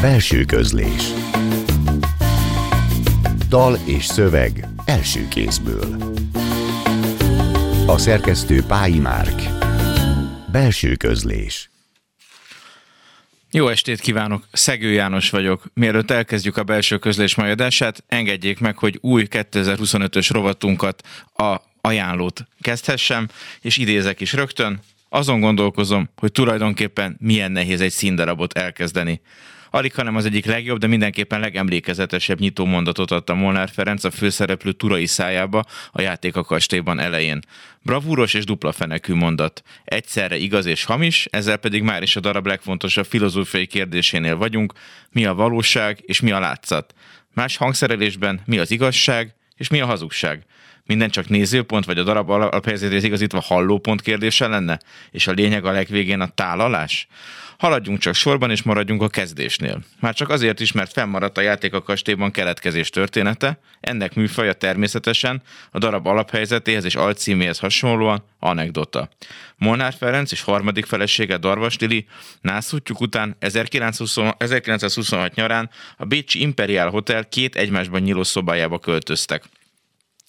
Belső közlés Dal és szöveg első kézből A szerkesztő Pályi Márk Belső közlés jó estét kívánok, Szegő János vagyok. Mielőtt elkezdjük a belső közlés majadását, engedjék meg, hogy új 2025-ös rovatunkat, a ajánlót kezdhessem, és idézek is rögtön. Azon gondolkozom, hogy tulajdonképpen milyen nehéz egy színdarabot elkezdeni. Alig, hanem az egyik legjobb, de mindenképpen legemlékezetesebb nyitó mondatot adta Molnár Ferenc a főszereplő turai szájába a játék a kastélyban elején. Bravúros és dupla fenekű mondat. Egyszerre igaz és hamis, ezzel pedig már is a darab legfontosabb filozófiai kérdésénél vagyunk, mi a valóság és mi a látszat. Más hangszerelésben mi az igazság és mi a hazugság minden csak nézőpont, vagy a darab alaphelyzetéhez igazítva hallópont kérdése lenne? És a lényeg a legvégén a tálalás? Haladjunk csak sorban, és maradjunk a kezdésnél. Már csak azért is, mert fennmaradt a játék a kastélyban keletkezés története, ennek műfaja természetesen a darab alaphelyzetéhez és alcíméhez hasonlóan anekdota. Molnár Ferenc és harmadik felesége Darvas Lili nászútjuk után 1926 nyarán a Bécsi Imperial Hotel két egymásban nyíló szobájába költöztek.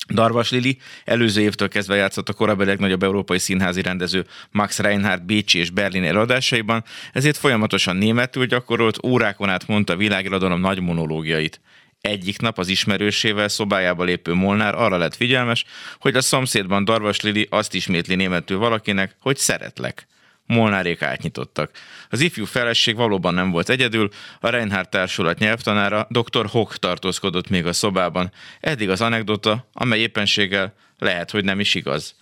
Darvas Lili előző évtől kezdve játszott a korábbi legnagyobb európai színházi rendező Max Reinhardt Bécsi és Berlin előadásaiban, ezért folyamatosan németül gyakorolt, órákon át mondta világirodalom nagy monológiait. Egyik nap az ismerősével szobájába lépő Molnár arra lett figyelmes, hogy a szomszédban Darvas Lili azt ismétli németül valakinek, hogy szeretlek. Molnárék átnyitottak. Az ifjú feleség valóban nem volt egyedül, a Reinhardt társulat nyelvtanára dr. Hock tartózkodott még a szobában. Eddig az anekdota, amely éppenséggel lehet, hogy nem is igaz.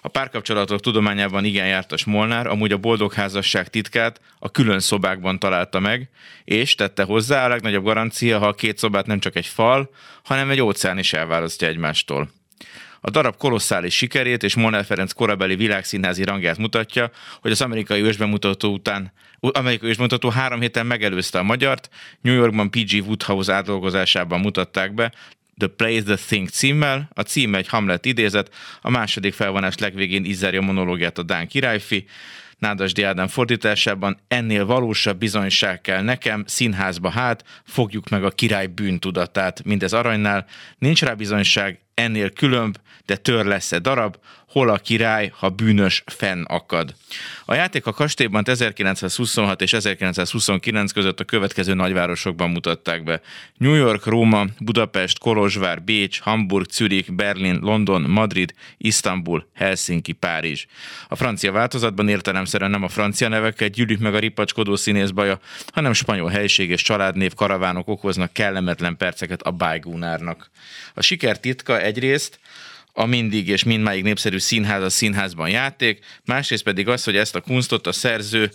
A párkapcsolatok tudományában igen jártas Molnár amúgy a boldog házasság titkát a külön szobákban találta meg, és tette hozzá a legnagyobb garancia, ha a két szobát nem csak egy fal, hanem egy óceán is elválasztja egymástól. A darab kolosszális sikerét és Molnár Ferenc korabeli világszínházi rangját mutatja, hogy az amerikai ősbemutató után amerikai ősbemutató három héten megelőzte a magyart, New Yorkban P.G. Woodhouse átdolgozásában mutatták be, The Play the Thing címmel, a cím egy Hamlet idézet, a második felvonás legvégén izzárja monológiát a Dán királyfi, Nádasdi Ádám fordításában ennél valósabb bizonyság kell nekem, színházba hát, fogjuk meg a király bűntudatát, mindez aranynál, nincs rá bizonyság, ennél különb, de tör lesz-e darab, hol a király, ha bűnös fenn akad. A játék a kastélyban 1926 és 1929 között a következő nagyvárosokban mutatták be. New York, Róma, Budapest, Kolozsvár, Bécs, Hamburg, Zürich, Berlin, London, Madrid, Isztambul, Helsinki, Párizs. A francia változatban értelemszerűen nem a francia nevekkel gyűlik meg a ripacskodó színész baja, hanem spanyol helység és családnév karavánok okoznak kellemetlen perceket a bájgúnárnak. A siker titka egyrészt a mindig és mindmáig népszerű színház a színházban játék, másrészt pedig az, hogy ezt a kunstot a szerző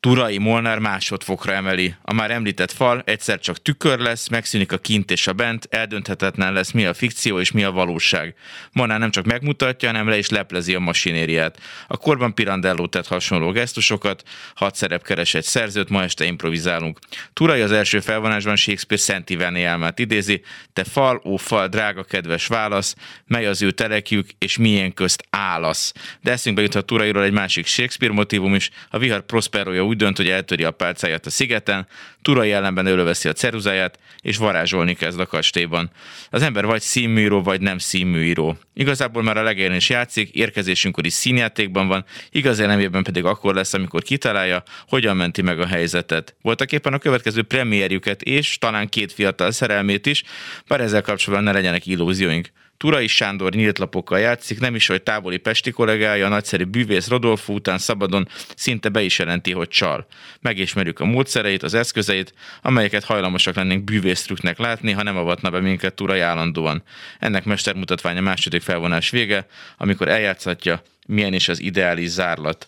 Turai Molnár másodfokra emeli. A már említett fal egyszer csak tükör lesz, megszűnik a kint és a bent, eldönthetetlen lesz mi a fikció és mi a valóság. Molnár nem csak megmutatja, hanem le is leplezi a masinériát. A korban Pirandello tett hasonló gesztusokat, hat szerep keres egy szerzőt, ma este improvizálunk. Turai az első felvonásban Shakespeare Szent álmát idézi, te fal, ó fal, drága kedves válasz, mely az ő telekjük, és milyen közt állasz. De eszünkbe juthat Turairól egy másik Shakespeare motivum is, a vihar Prosperoja úgy dönt, hogy eltöri a pálcáját a szigeten, Turai ellenben előveszi a ceruzáját, és varázsolni kezd a kastélyban. Az ember vagy színműíró, vagy nem színműíró. Igazából már a legelején is játszik, érkezésünkkor is színjátékban van, igaz elemében pedig akkor lesz, amikor kitalálja, hogyan menti meg a helyzetet. Voltak éppen a következő premierjüket és talán két fiatal szerelmét is, bár ezzel kapcsolatban ne legyenek illúzióink. Turai Sándor nyílt lapokkal játszik, nem is, hogy távoli pesti kollégája, a nagyszerű bűvész Rodolfo után szabadon szinte be is jelenti, hogy csal. Megismerjük a módszereit, az eszközeit, amelyeket hajlamosak lennénk bűvésztrüknek látni, ha nem avatna be minket Turai állandóan. Ennek mestermutatványa második felvonás vége, amikor eljátszhatja, milyen is az ideális zárlat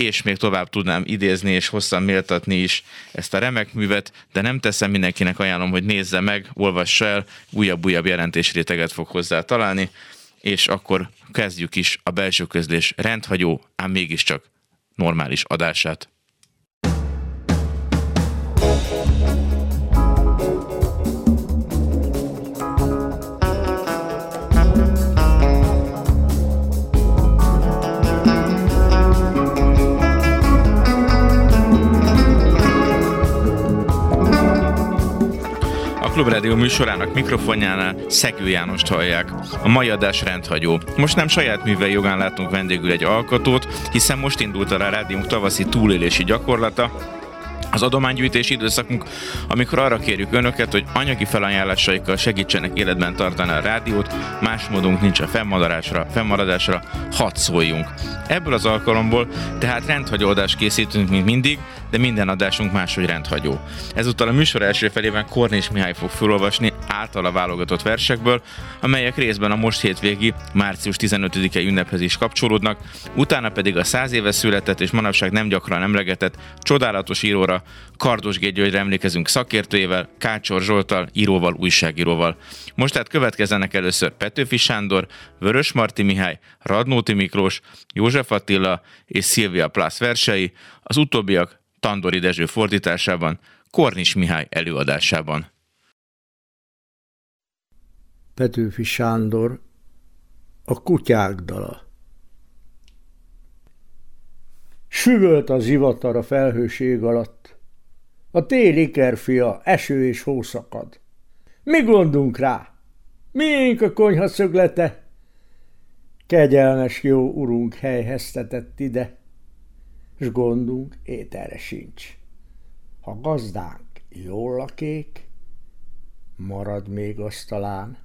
és még tovább tudnám idézni és hosszan méltatni is ezt a remek művet, de nem teszem, mindenkinek ajánlom, hogy nézze meg, olvassa el, újabb-újabb jelentésréteget fog hozzá találni, és akkor kezdjük is a belső közlés rendhagyó, ám mégiscsak normális adását. Klubrádió műsorának mikrofonjánál Szegő Jánost hallják. A mai adás rendhagyó. Most nem saját művei jogán látunk vendégül egy alkotót, hiszen most indult a rádiónk tavaszi túlélési gyakorlata, az adománygyűjtési időszakunk, amikor arra kérjük önöket, hogy anyagi felajánlásaikkal segítsenek életben tartani a rádiót, más módunk nincs a fennmaradásra, fennmaradásra, hadd szóljunk. Ebből az alkalomból tehát rendhagyó adást készítünk, mint mindig, de minden adásunk máshogy rendhagyó. Ezúttal a műsor első felében Kornés Mihály fog felolvasni általa válogatott versekből, amelyek részben a most hétvégi március 15-e ünnephez is kapcsolódnak, utána pedig a száz éve született és manapság nem gyakran emlegetett csodálatos íróra, Kardos Györgyre emlékezünk szakértőjével, Kácsor Zsoltal, íróval, újságíróval. Most tehát következzenek először Petőfi Sándor, Vörös Marti Mihály, Radnóti Miklós, József Attila és Szilvia Plász versei, az utóbbiak Tandori Dezső fordításában, Kornis Mihály előadásában. Petőfi Sándor, a kutyák dala. Süvölt az zivatar a felhőség alatt. A téli kerfia, eső és hószakad. Mi gondunk rá? Miénk a konyha szöglete? Kegyelmes jó urunk helyheztetett ide s gondunk ételre sincs. Ha gazdánk jól lakék, marad még asztalán,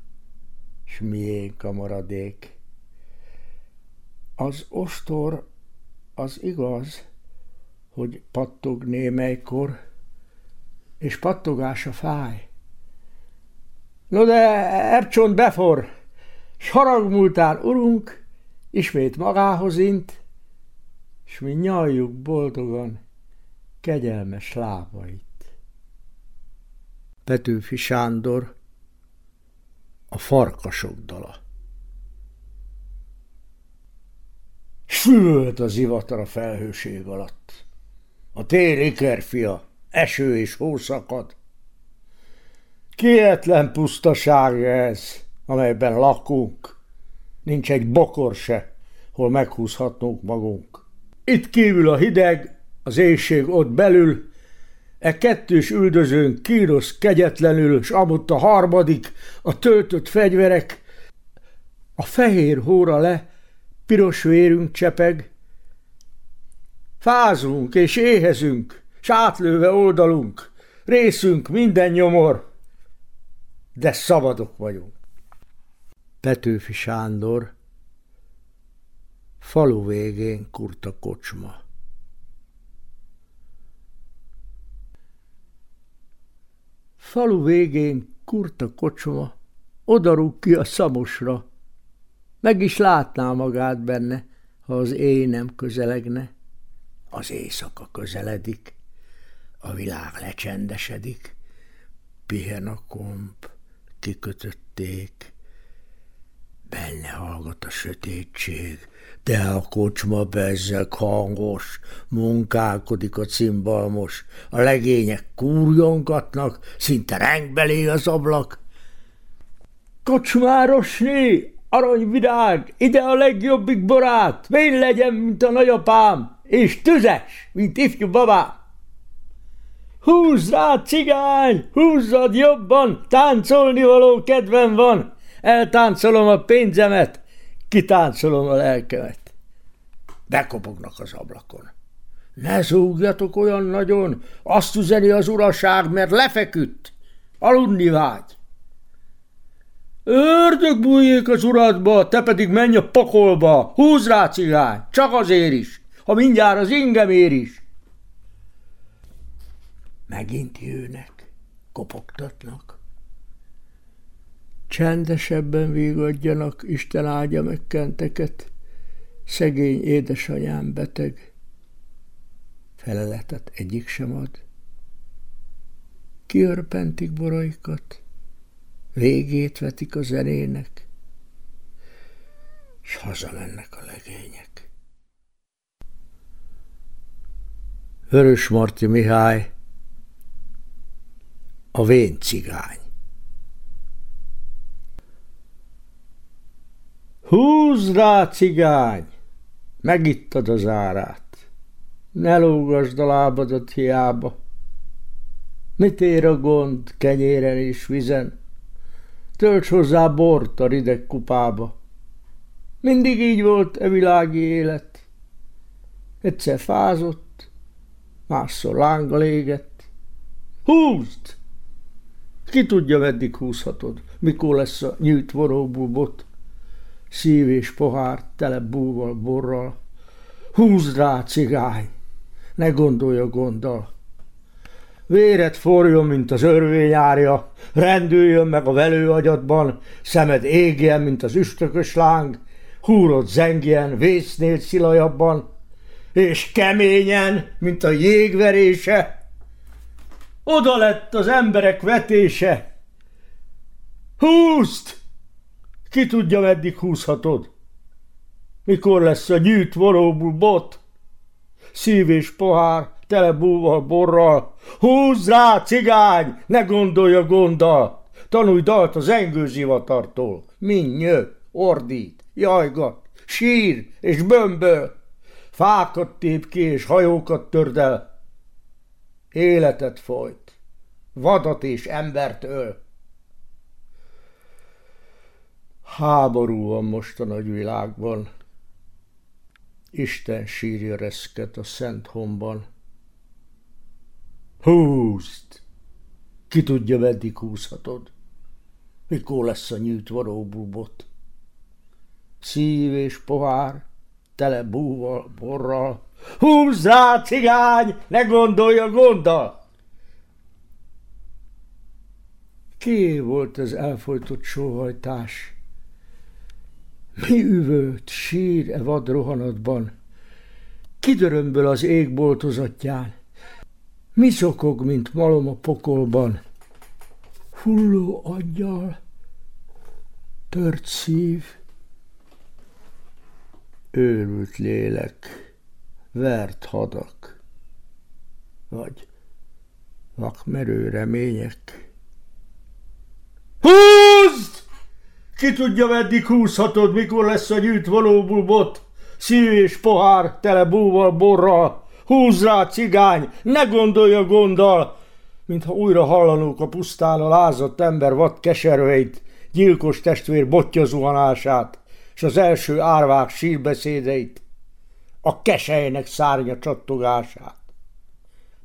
s miénk a maradék. Az ostor az igaz, hogy pattog némelykor, és pattogása fáj. No de Ercsont befor, s haragmúltán urunk, ismét magához int, s mi nyaljuk boldogan kegyelmes lábait. Petőfi Sándor, a farkasok dala. Sült az ivatar a felhőség alatt. A téli kerfia, eső és hó szakad. Kietlen pusztaság ez, amelyben lakunk. Nincs egy bokor se, hol meghúzhatnunk magunk. Itt kívül a hideg, az éjség ott belül, e kettős üldözőn kírosz kegyetlenül, s amott a harmadik, a töltött fegyverek, a fehér hóra le, piros vérünk csepeg, fázunk és éhezünk, s átlőve oldalunk, részünk minden nyomor, de szabadok vagyunk. Petőfi Sándor Falu végén kurta kocsma. Falu végén kurta kocsma, odarúg ki a szamosra. Meg is látná magát benne, ha az éj nem közelegne. Az éjszaka közeledik, a világ lecsendesedik, pihen a komp, kikötötték, benne hallgat a sötétség, de a kocsma bezzeg hangos, munkálkodik a cimbalmos, a legények kúrjongatnak, szinte rengbelé az ablak. Kocsmárosné, aranyvirág, ide a legjobbik barát, vén legyen, mint a nagyapám, és tüzes, mint ifjú babám. Húzz rá, cigány, húzzad jobban, táncolni való kedvem van, eltáncolom a pénzemet, kitáncolom a lelkemet. Bekopognak az ablakon. Ne zúgjatok olyan nagyon, azt üzeni az uraság, mert lefeküdt. Aludni vágy. Ördög bújjék az uradba, te pedig menj a pokolba, húz rá cigány, csak azért is, ha mindjárt az ingem ér is. Megint jönnek, kopogtatnak. Csendesebben végadjanak, Isten áldja meg kenteket, szegény édesanyám beteg. Feleletet egyik sem ad. Kiörpentik boraikat, végét vetik a zenének, és hazamennek a legények. Vörös Marti Mihály, a vén cigány. Húzz rá, cigány! Megittad az árát. Ne lógasd a lábadat hiába. Mit ér a gond kenyéren és vizen? Tölts hozzá bort a rideg kupába. Mindig így volt e világi élet. Egyszer fázott, másszor lánggal égett. Húzd! Ki tudja, meddig húzhatod, mikor lesz a nyűjt voróbúbot, szív és pohár tele búval, borral. Húzd rá, cigány, ne gondolj a gonddal. Véret forjon, mint az örvényárja, rendüljön meg a velő agyadban, szemed égjen, mint az üstökös láng, húrod zengjen, vésznél szilajabban, és keményen, mint a jégverése. Oda lett az emberek vetése. Húzd! Ki tudja, meddig húzhatod? Mikor lesz a gyűjt valóból bot? Szív és pohár, tele búval, borral. Húzz rá, cigány, ne gondolj a gonddal. Tanulj dalt az engőzivatartól. Minnyő, ordít, jajgat, sír és bömböl. Fákat tép ki és hajókat tördel. Életet folyt, vadat és embert öl. Háború van most a nagyvilágban. Isten sírja reszket a szent homban. Húzd! Ki tudja, meddig húzhatod? Mikor lesz a nyűjt varóbúbot? Szív és pohár, tele búval, borral. Húzd rá, cigány, ne gondolj a gonddal! Ki volt ez elfolytott sóhajtás? Mi üvölt, sír e vad rohanatban? Kidörömböl az ég boltozatján? Mi szokog, mint malom a pokolban? Hulló aggyal, tört szív, őrült lélek, vert hadak, vagy vakmerő remények. Húzd! Ki tudja, meddig húzhatod, mikor lesz a gyűjt valóból bot? Szív és pohár, tele búval, borral. Húzz rá, cigány, ne gondolj a gonddal! Mintha újra hallanók a pusztán a lázadt ember vad keserveit, gyilkos testvér botja zuhanását, és az első árvák sírbeszédeit, a keselynek szárnya csattogását.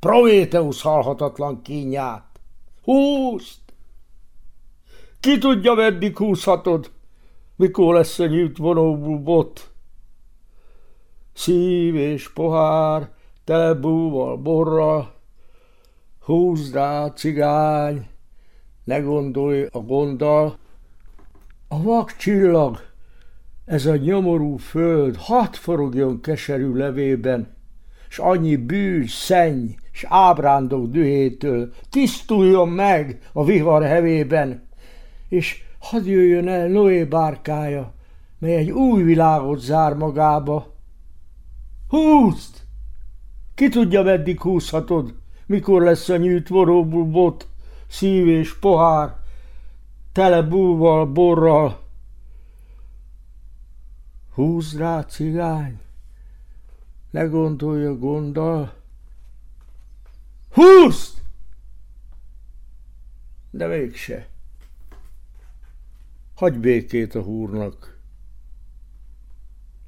Prométeusz halhatatlan kínját. Húzd! Ki tudja, meddig húzhatod, mikor lesz a nyílt vonóbú bot? Szív és pohár, tele búval, borral, húzd rá, cigány, ne gondolj a gonddal. A vak csillag, ez a nyomorú föld, hat forogjon keserű levében, s annyi bűz, szenny, s ábrándok dühétől, tisztuljon meg a vihar hevében, és hadd jöjjön el Noé bárkája, mely egy új világot zár magába. Húzd! Ki tudja, meddig húzhatod, mikor lesz a nyűjt voróbul bot, szív és pohár, tele búval, borral. Húzd rá, cigány, ne gondolj a gonddal. Húzd! De mégse. Hagy békét a húrnak.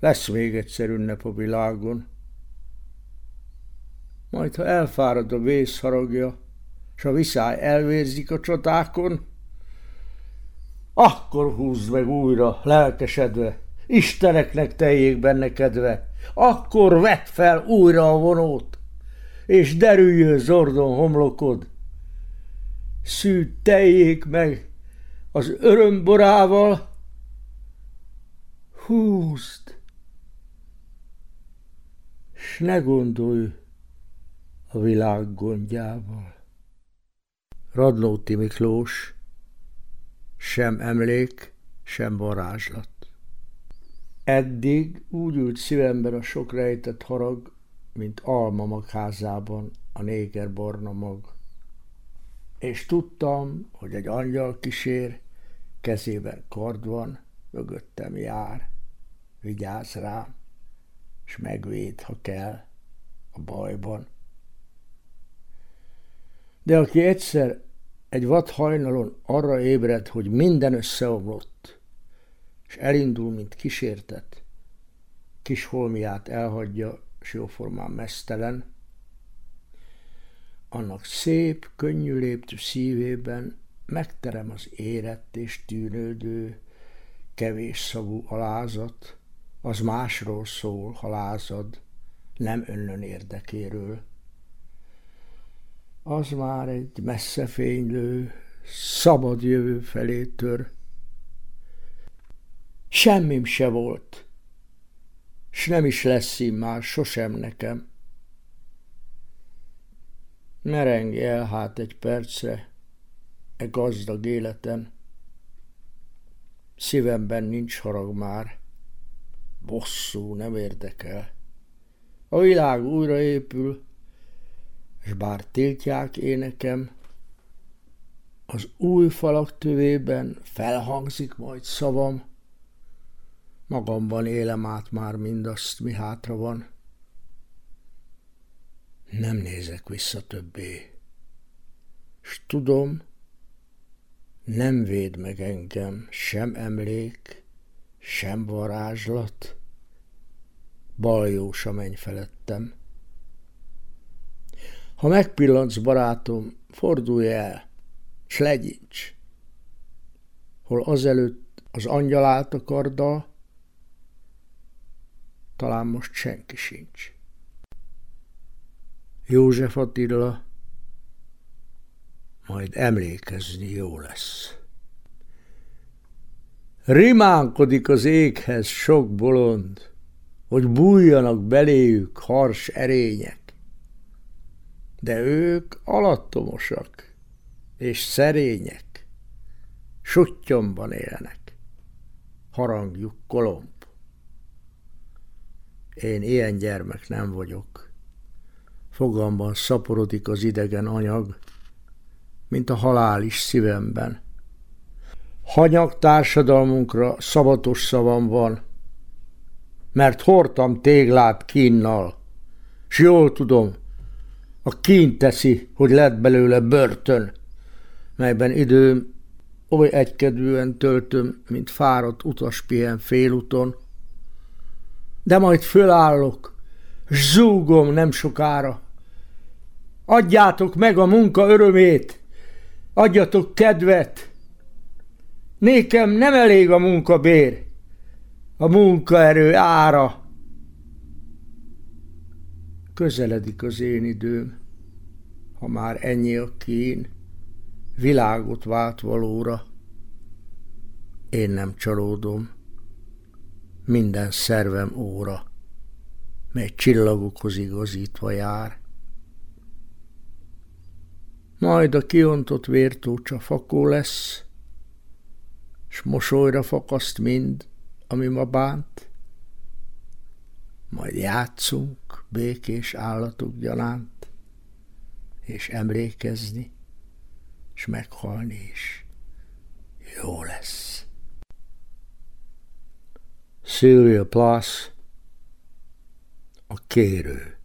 Lesz még egyszer ünnep a világon. Majd, ha elfárad a vészharagja, s a viszály elvérzik a csatákon, akkor húzd meg újra, lelkesedve, Isteneknek teljék benne kedve, akkor vedd fel újra a vonót, és derüljön zordon homlokod. Szűd teljék meg az örömborával, húzd, s ne gondolj a világ gondjával. Radnóti Miklós, sem emlék, sem varázslat. Eddig úgy ült szívemben a sok rejtett harag, mint alma magházában a néger barna mag. És tudtam, hogy egy angyal kísér, kezében kard van, mögöttem jár, vigyáz rám, s megvéd, ha kell, a bajban. De aki egyszer egy vad hajnalon arra ébred, hogy minden összeomlott, és elindul, mint kísértet, kis holmiát elhagyja, s jóformán mesztelen, annak szép, könnyű léptű szívében megterem az érett és tűnődő, kevés szavú alázat, az másról szól, ha lázad, nem önnön érdekéről. Az már egy messze fénylő, szabad jövő felé tör. Semmim se volt, s nem is lesz már sosem nekem. Merengj el hát egy percre e gazdag életen. Szívemben nincs harag már, bosszú nem érdekel. A világ újraépül, és bár tiltják énekem, az új falak tövében felhangzik majd szavam, magamban élem át már mindazt, mi hátra van. Nem nézek vissza többé, s tudom, nem véd meg engem sem emlék, sem varázslat, baljós a menny felettem. Ha megpillantsz, barátom, fordulj el, s legyincs. Hol azelőtt az angyal állt a karddal, talán most senki sincs. József Attila, majd emlékezni jó lesz. Rimánkodik az éghez sok bolond, hogy bújjanak beléjük hars erények. De ők alattomosak és szerények, suttyomban élnek, harangjuk kolomb. Én ilyen gyermek nem vagyok. Fogamban szaporodik az idegen anyag, mint a halál is szívemben. Hanyag társadalmunkra szabatos szavam van, mert hordtam téglát kínnal, s jól tudom, a kín teszi, hogy lett belőle börtön, melyben időm oly egykedvűen töltöm, mint fáradt utas pihen félúton, de majd fölállok, zúgom nem sokára. Adjátok meg a munka örömét, adjatok kedvet. Nékem nem elég a munkabér, a munkaerő ára. Közeledik az én időm, ha már ennyi a kín, világot vált valóra. Én nem csalódom minden szervem óra, mely csillagokhoz igazítva jár. Majd a kiontott vértócsa fakó lesz, s mosolyra fakaszt mind, ami ma bánt, majd játszunk békés állatok gyanánt, és emlékezni, és meghalni is jó lesz. Sylvia Plath, a kérő.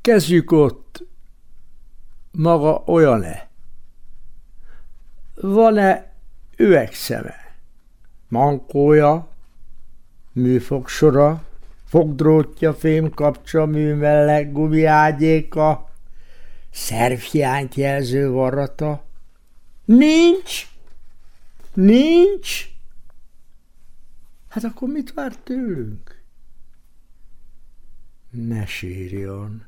Kezdjük ott, maga olyan-e? Van-e üvegszeme? Mankója, műfogsora, fogdrótja, fémkapcsa, műmelleg, gumiágyéka, szervhiányt jelző varrata? Nincs! Nincs? Hát akkor mit vár tőlünk? Ne sírjon.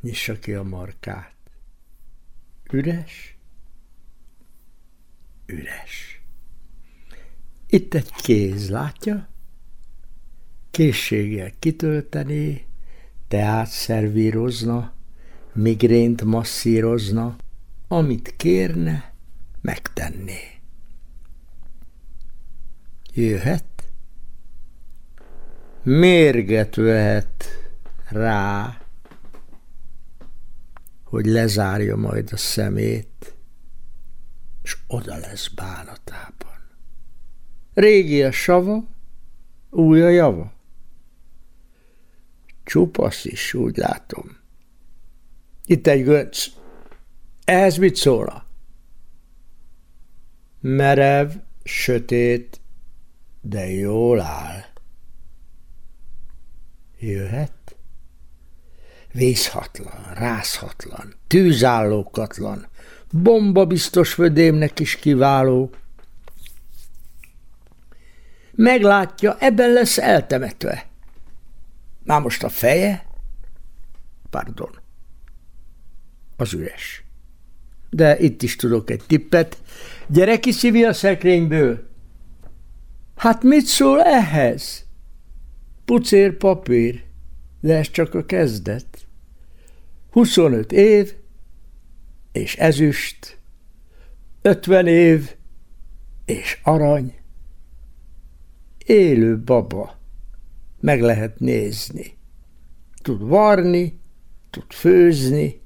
Nyissa ki a markát. Üres? Üres. Itt egy kéz, látja? Készséggel kitölteni, teát szervírozna, migrént masszírozna, amit kérne, megtenné. Jöhet, mérget vehet rá, hogy lezárja majd a szemét, és oda lesz bánatában. Régi a sava, új a java. Csupasz is, úgy látom. Itt egy gönc. Ehhez mit szólna? Merev, sötét, de jól áll. Jöhet? Vészhatlan, rázhatlan, tűzállókatlan, bomba biztos födémnek is kiváló. Meglátja, ebben lesz eltemetve. Már most a feje? Pardon. Az üres. De itt is tudok egy tippet. Gyere kiszívi a szekrényből. Hát mit szól ehhez? Pucér papír, de ez csak a kezdet. 25 év, és ezüst, 50 év, és arany. Élő baba, meg lehet nézni. Tud varni, tud főzni,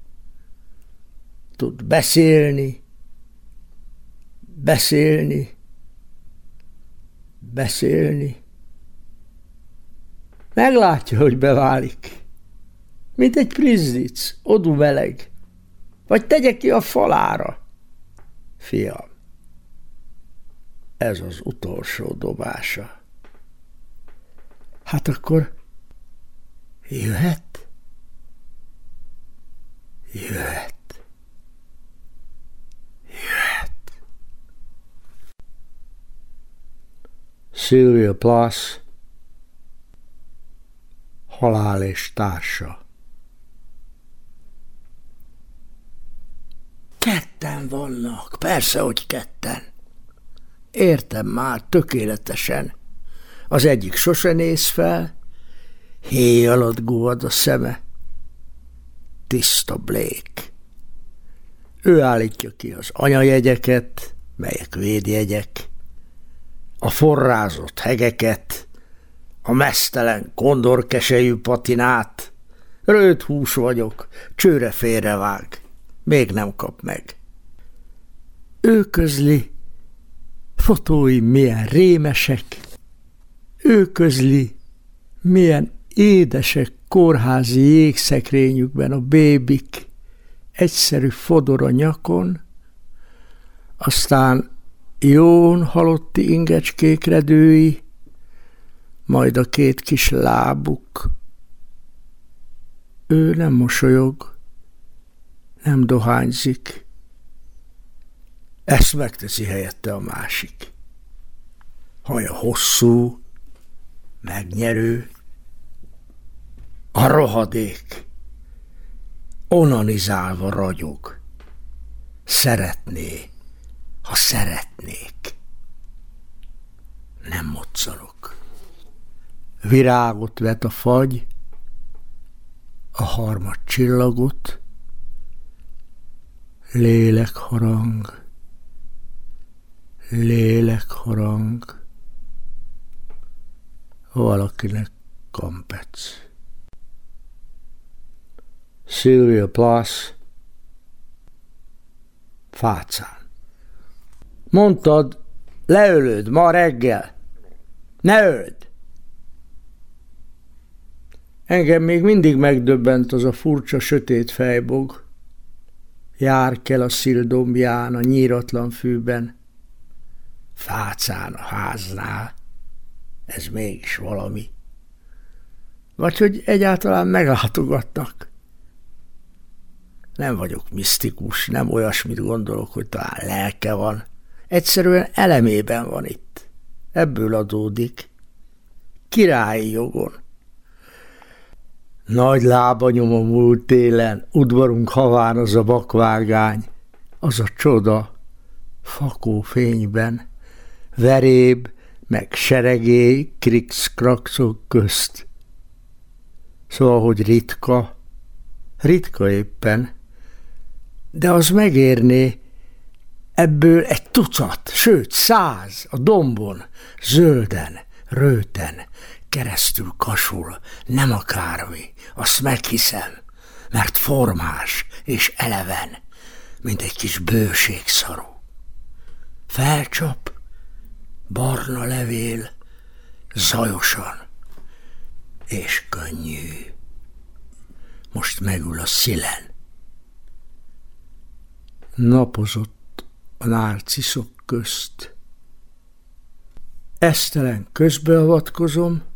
tud beszélni, beszélni, beszélni. Meglátja, hogy beválik. Mint egy prizdic, odú meleg. Vagy tegye ki a falára. Fiam, ez az utolsó dobása. Hát akkor jöhet? Jöhet. Jöhet. Sylvia Plath halál és társa. Ketten vannak, persze, hogy ketten. Értem már tökéletesen. Az egyik sose néz fel, héj alatt gúvad a szeme. Tiszta Blake. Ő állítja ki az anyajegyeket, melyek védjegyek, a forrázott hegeket, a mesztelen kondorkesejű patinát. Rőt hús vagyok, csőre félrevág, még nem kap meg. Ő közli, fotói milyen rémesek, ő közli, milyen édesek kórházi jégszekrényükben a bébik, egyszerű fodor a nyakon, aztán jón halotti ingecskék redői, majd a két kis lábuk. Ő nem mosolyog, nem dohányzik. Ezt megteszi helyette a másik. Haja hosszú, megnyerő, a rohadék, onanizálva ragyog. Szeretné, ha szeretnék. Nem moccanok. Virágot vet a fagy, a harmad csillagot, lélek harang, lélek harang, valakinek kampec. Sylvia Plath, fácán. Mondtad, leölöd ma reggel. Ne öld! Engem még mindig megdöbbent az a furcsa sötét fejbog. Jár kell a szildombján, a nyíratlan fűben, fácán a háznál. Ez mégis valami. Vagy hogy egyáltalán meglátogatnak. Nem vagyok misztikus, nem olyasmit gondolok, hogy talán lelke van. Egyszerűen elemében van itt. Ebből adódik. Királyi jogon. Nagy lábanyom a múlt télen, udvarunk haván az a bakvágány, az a csoda, fakó fényben, veréb, meg seregély krix-kraxok közt. Szóval, hogy ritka, ritka éppen, de az megérné, ebből egy tucat, sőt száz a dombon, zölden, rőten, keresztül kasul, nem akármi, azt meghiszem, mert formás és eleven, mint egy kis bőségszaru. Felcsap, barna levél, zajosan és könnyű. most megül a szilen. Napozott a nárciszok közt. Esztelen közbeavatkozom,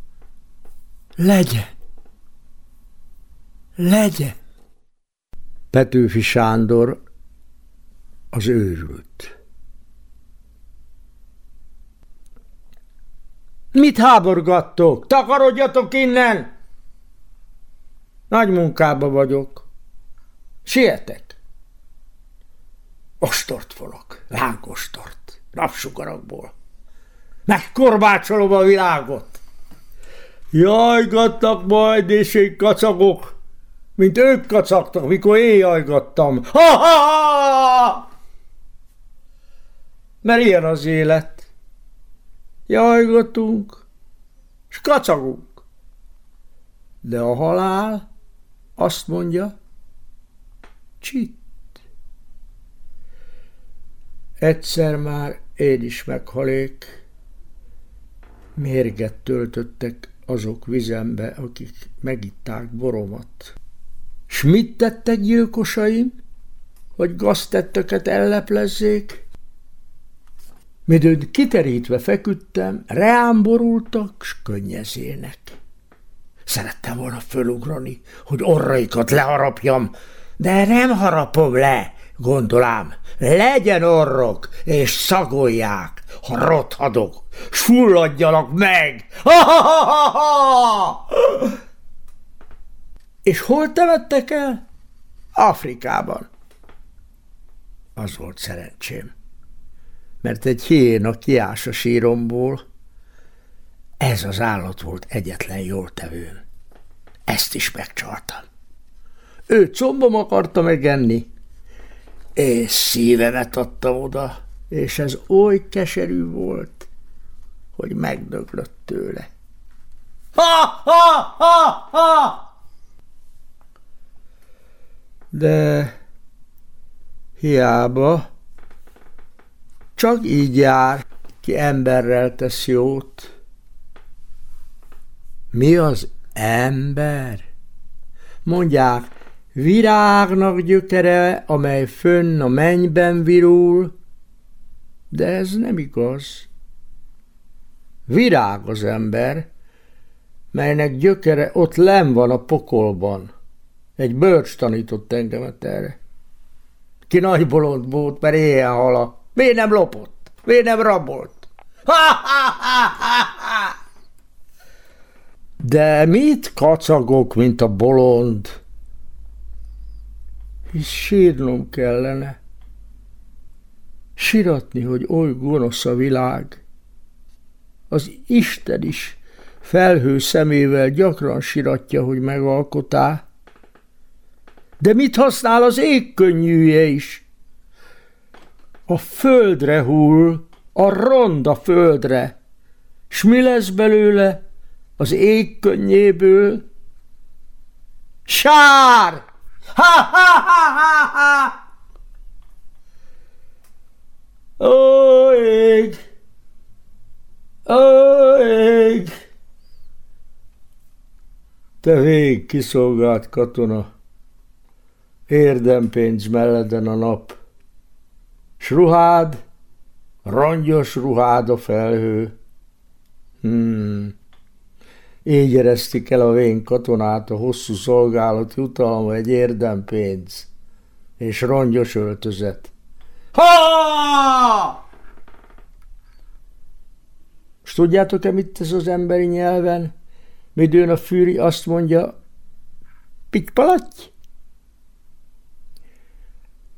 legyen, legyen. Petőfi Sándor az őrült. Mit háborgattok? Takarodjatok innen! Nagy munkába vagyok. Sietek. Ostort folok, lángostort, napsugarakból. Megkorbácsolom a világot. Jajgattak majd, és én kacagok, mint ők kacagtak, mikor én jajgattam. Ha, ha, ha! Mert ilyen az élet. Jajgatunk, és kacagunk. De a halál azt mondja, csit. Egyszer már én is meghalék, mérget töltöttek azok vizembe, akik megitták boromat. S mit tettek gyilkosaim, hogy gaztettöket elleplezzék? Midőn kiterítve feküdtem, reám borultak, s könnyezének. Szerettem volna fölugrani, hogy orraikat leharapjam, de nem harapom le, gondolám. Legyen orrok, és szagolják, ha rothadok, fulladjanak meg. Ha, ha, ha, ha! És hol temettek el? Afrikában. Az volt szerencsém. Mert egy hiéna kiás a síromból, ez az állat volt egyetlen jól tevőn. Ezt is megcsaltam. Ő combom akarta megenni, és szívemet adtam oda, és ez oly keserű volt, hogy megdöglött tőle. Ha, ha, ha, ha! De hiába, csak így jár, ki emberrel tesz jót, mi az ember? Mondják, virágnak gyökere, amely fönn a mennyben virul, de ez nem igaz. Virág az ember, melynek gyökere ott len van a pokolban. Egy bölcs tanított engemet erre. Ki nagy bolond volt, mert éjjel hala. Miért nem lopott? Miért nem rabolt? Ha, ha, ha, ha, ha! De mit kacagok, mint a bolond? Hisz sírnom kellene. Siratni, hogy oly gonosz a világ. Az Isten is felhő szemével gyakran siratja, hogy megalkotá. De mit használ az égkönnyűje is? A földre hull, a ronda földre, s mi lesz belőle? az ég könnyéből. Sár! Ha, ha, ha, ha, ha! Ó, ég! Ó, ég! Te vég kiszolgált katona, érdempénz melleden a nap, s ruhád, rongyos ruhád a felhő. Hmm. Így eresztik el a vén katonát a hosszú szolgálat jutalma egy érdempénz és rongyos öltözet. Ha! És tudjátok-e, mit tesz az emberi nyelven? Midőn a fűri azt mondja, pikpalatty?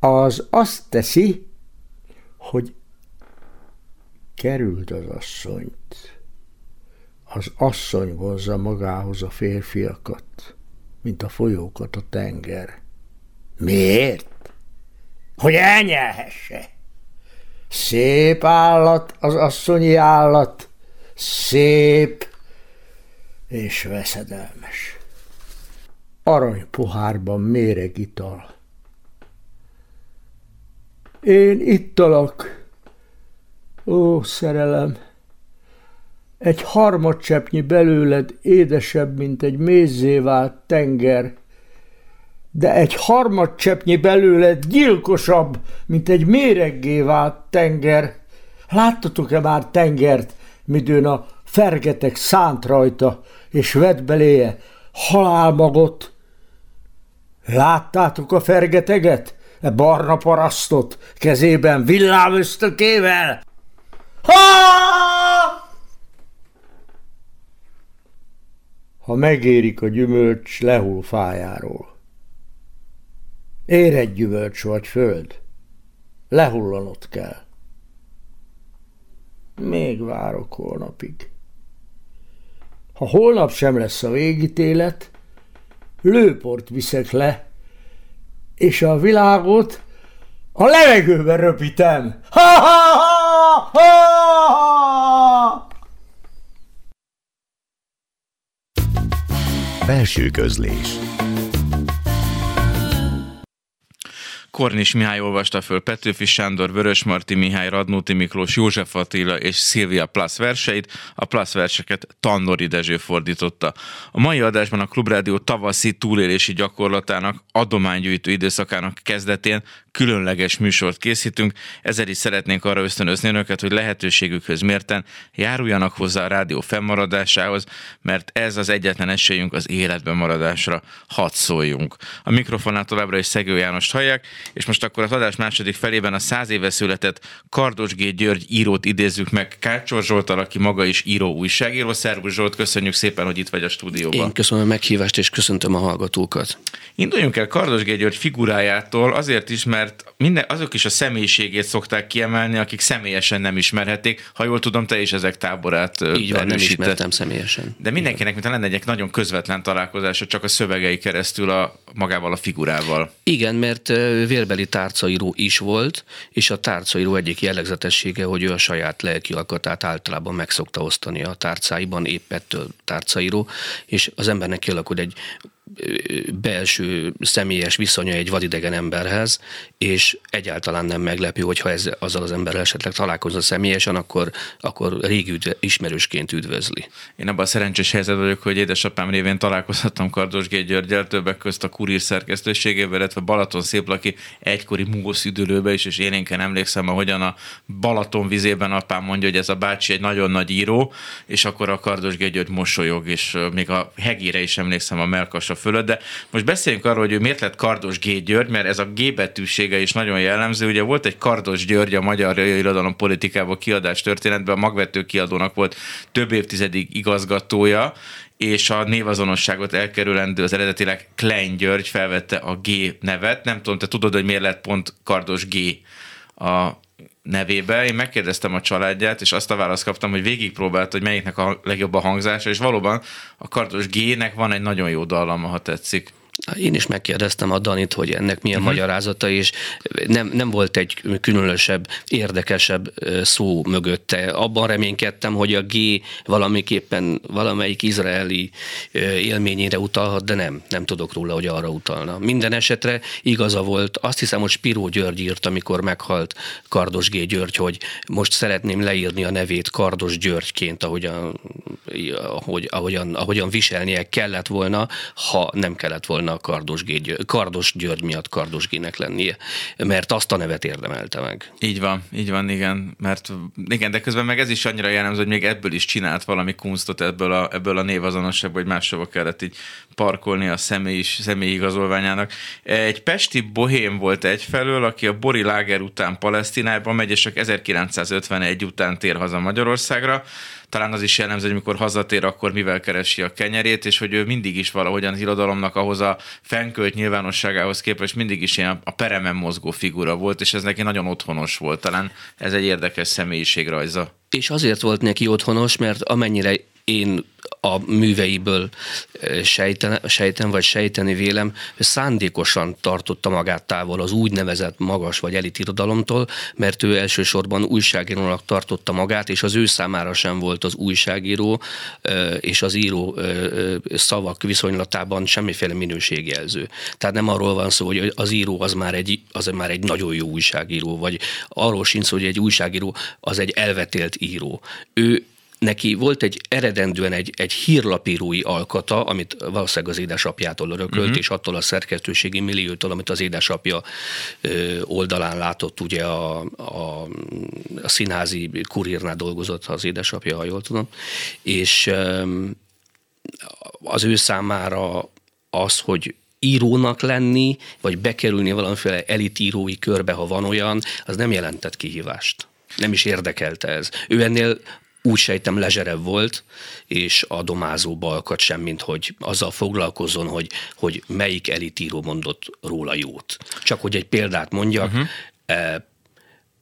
Az azt teszi, hogy került az asszonyt az asszony vonzza magához a férfiakat, mint a folyókat a tenger. Miért? Hogy elnyelhesse. Szép állat az asszonyi állat, szép és veszedelmes. Arany pohárban méreg ital. Én ittalak, ó szerelem, egy harmadcseppnyi belőled édesebb, mint egy mézzé vált tenger, de egy harmadcseppnyi belőle gyilkosabb, mint egy méreggé vált tenger. Láttatok-e már tengert, midőn a fergetek szánt rajta, és vett beléje halálmagot? Láttátok a fergeteget? E barna parasztot, kezében villámösztökével? Ha! Ha megérik a gyümölcs, lehull fájáról. Ér egy gyümölcs vagy föld, lehullanod kell. Még várok holnapig. Ha holnap sem lesz a végítélet, lőport viszek le, és a világot a levegőbe röpítem. Ha, ha, Belső közlés Kornis Mihály olvasta föl Petőfi Sándor, Vörös Marti Mihály, Radnóti Miklós, József Attila és Szilvia Plasz verseit, a Plasz verseket Tannori Dezső fordította. A mai adásban a Klubrádió tavaszi túlélési gyakorlatának, adománygyűjtő időszakának kezdetén különleges műsort készítünk, ezzel is szeretnénk arra ösztönözni önöket, hogy lehetőségükhöz mérten járuljanak hozzá a rádió fennmaradásához, mert ez az egyetlen esélyünk az életben maradásra. Hadd szóljunk. A mikrofonát továbbra is Szegő Jánost hallják, és most akkor az adás második felében a száz éve született Kardos G. György írót idézzük meg Kácsor Zsoltal, aki maga is író újságíró. Szervusz Zsolt, köszönjük szépen, hogy itt vagy a stúdióban. Én köszönöm a meghívást, és köszöntöm a hallgatókat. Induljunk el Kardos G. György figurájától, azért is, mert minden, azok is a személyiségét szokták kiemelni, akik személyesen nem ismerhették. Ha jól tudom, te is ezek táborát Így van, nem ismertem személyesen. De mindenkinek, mint lenne egy nagyon közvetlen találkozása, csak a szövegei keresztül a magával a figurával. Igen, mert vérbeli tárcaíró is volt, és a tárcaíró egyik jellegzetessége, hogy ő a saját lelki alkotát általában meg szokta osztani a tárcáiban, épp ettől tárcaíró, és az embernek kialakul egy belső személyes viszonya egy vadidegen emberhez, és egyáltalán nem meglepő, hogyha ez, azzal az emberrel esetleg találkozna személyesen, akkor, akkor régi üdve, ismerősként üdvözli. Én abban a szerencsés helyzet vagyok, hogy édesapám révén találkozhattam Kardos G. Györgyel, többek közt a kurír szerkesztőségével, illetve Balaton laki egykori mugósz üdülőbe is, és élénken emlékszem, ahogyan a Balaton vizében apám mondja, hogy ez a bácsi egy nagyon nagy író, és akkor a Kardos G. György mosolyog, és még a hegére is emlékszem a melkasa fölött, de most beszéljünk arról, hogy ő miért lett Kardos G. György, mert ez a G betűsége is nagyon jellemző. Ugye volt egy Kardos György a magyar irodalom politikában kiadás történetben, a magvető kiadónak volt több évtizedig igazgatója, és a névazonosságot elkerülendő az eredetileg Klein György felvette a G nevet. Nem tudom, te tudod, hogy miért lett pont Kardos G a nevébe. Én megkérdeztem a családját, és azt a választ kaptam, hogy végigpróbált, hogy melyiknek a legjobb a hangzása, és valóban a Kardos G-nek van egy nagyon jó dallama, ha tetszik. Én is megkérdeztem a Danit, hogy ennek milyen uh-huh. magyarázata, és nem, nem volt egy különösebb, érdekesebb szó mögötte. Abban reménykedtem, hogy a G valamiképpen valamelyik izraeli élményére utalhat, de nem, nem tudok róla, hogy arra utalna. Minden esetre igaza volt, azt hiszem, hogy Spiró György írt, amikor meghalt Kardos G. György, hogy most szeretném leírni a nevét Kardos Györgyként, ahogyan, ahogy, ahogyan, ahogyan viselnie kellett volna, ha nem kellett volna a Kardos, G, Kardos György miatt Kardos Gének lennie, mert azt a nevet érdemelte meg. Így van, így van, igen, mert igen, de közben meg ez is annyira jellemző, hogy még ebből is csinált valami kunstot ebből a, ebből a névazonosságból, hogy máshova kellett így parkolni a személy, személyi igazolványának. Egy pesti bohém volt egyfelől, aki a Bori Láger után Palesztinába megy, és csak 1951 után tér haza Magyarországra talán az is jellemző, hogy amikor hazatér, akkor mivel keresi a kenyerét, és hogy ő mindig is valahogyan az irodalomnak ahhoz a fenkölt nyilvánosságához képest mindig is ilyen a peremen mozgó figura volt, és ez neki nagyon otthonos volt. Talán ez egy érdekes személyiségrajza. És azért volt neki otthonos, mert amennyire én a műveiből sejten, sejten vagy sejteni vélem, szándékosan tartotta magát távol az úgynevezett magas vagy elit irodalomtól, mert ő elsősorban újságírónak tartotta magát, és az ő számára sem volt az újságíró és az író szavak viszonylatában semmiféle minőségjelző. Tehát nem arról van szó, hogy az író az már egy, az már egy nagyon jó újságíró, vagy arról sincs szó, hogy egy újságíró az egy elvetélt író. Ő neki volt egy eredendően egy, egy hírlapírói alkata, amit valószínűleg az édesapjától örökölt, uh-huh. és attól a szerkesztőségi milliótól, amit az édesapja oldalán látott, ugye a, a, a színházi kurírnál dolgozott az édesapja, ha jól tudom, és az ő számára az, hogy írónak lenni, vagy bekerülni valamiféle elitírói körbe, ha van olyan, az nem jelentett kihívást. Nem is érdekelte ez. Ő ennél úgy sejtem lezserebb volt, és a domázó balkat sem, mint hogy azzal foglalkozzon, hogy, hogy melyik elitíró mondott róla jót. Csak hogy egy példát mondjak, uh-huh.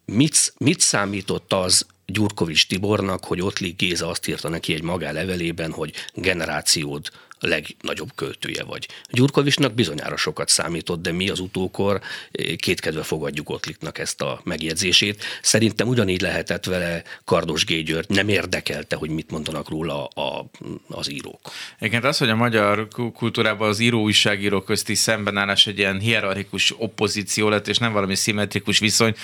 mit, mit számított az Gyurkovics Tibornak, hogy Ottlik Géza azt írta neki egy magálevelében, hogy generációd legnagyobb költője vagy. Gyurkovicsnak bizonyára sokat számított, de mi az utókor eh, kétkedve fogadjuk Ottliknak ezt a megjegyzését. Szerintem ugyanígy lehetett vele Kardos Gégyőrt, nem érdekelte, hogy mit mondanak róla a, az írók. Egyébként az, hogy a magyar kultúrában az író újságíró közti szembenállás egy ilyen hierarchikus opozíció lett, és nem valami szimmetrikus viszony,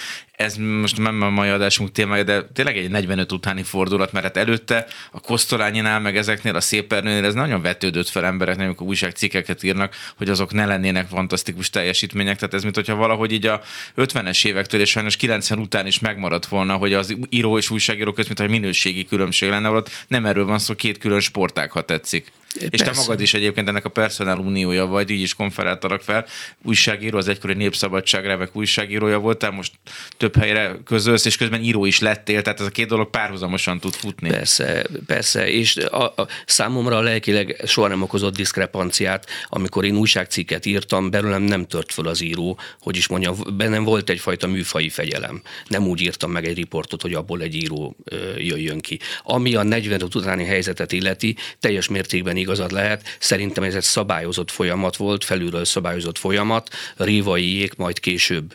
ez most nem a mai adásunk témája, de tényleg egy 45 utáni fordulat, mert hát előtte a Kosztolányinál, meg ezeknél a Szépernőnél ez nagyon vetődött fel embereknek, amikor újságcikkeket írnak, hogy azok ne lennének fantasztikus teljesítmények. Tehát ez, mint hogyha valahogy így a 50-es évektől és sajnos 90 után is megmaradt volna, hogy az író és újságíró között, mint hogy minőségi különbség lenne, ott nem erről van szó, két külön sportág, ha tetszik. Persze. És te magad is egyébként ennek a personál uniója vagy, így is konferáltalak fel. Újságíró, az egykori Népszabadság remek újságírója voltál, most több helyre közölsz, és közben író is lettél, tehát ez a két dolog párhuzamosan tud futni. Persze, persze, és a, a, számomra a lelkileg soha nem okozott diszkrepanciát, amikor én újságcikket írtam, belőlem nem tört föl az író, hogy is mondjam, bennem volt egyfajta műfai fegyelem. Nem úgy írtam meg egy riportot, hogy abból egy író jöjjön ki. Ami a 40 utáni helyzetet illeti, teljes mértékben igazad lehet. Szerintem ez egy szabályozott folyamat volt, felülről szabályozott folyamat. Rivaiék majd később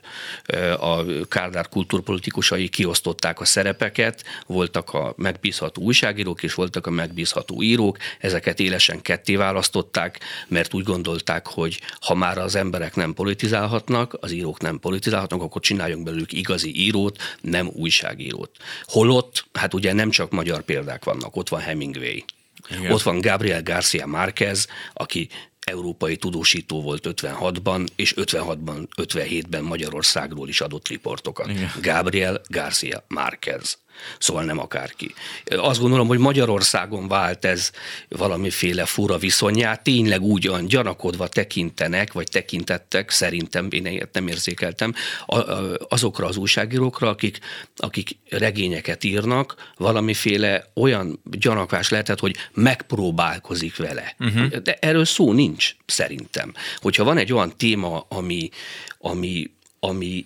a Kárdár kultúrpolitikusai kiosztották a szerepeket, voltak a megbízható újságírók és voltak a megbízható írók, ezeket élesen ketté választották, mert úgy gondolták, hogy ha már az emberek nem politizálhatnak, az írók nem politizálhatnak, akkor csináljunk belőlük igazi írót, nem újságírót. Holott, hát ugye nem csak magyar példák vannak, ott van Hemingway, igen. Ott van Gabriel Garcia Márquez, aki európai tudósító volt 56-ban, és 56-ban, 57-ben Magyarországról is adott riportokat. Igen. Gabriel Garcia Márquez. Szóval nem akárki. Azt gondolom, hogy Magyarországon vált ez valamiféle fura viszonyát, tényleg ugyan gyanakodva tekintenek, vagy tekintettek, szerintem, én ilyet nem érzékeltem, azokra az újságírókra, akik, akik regényeket írnak, valamiféle olyan gyanakvás lehetett, hogy megpróbálkozik vele. Uh-huh. De erről szó nincs, szerintem. Hogyha van egy olyan téma, ami, ami, ami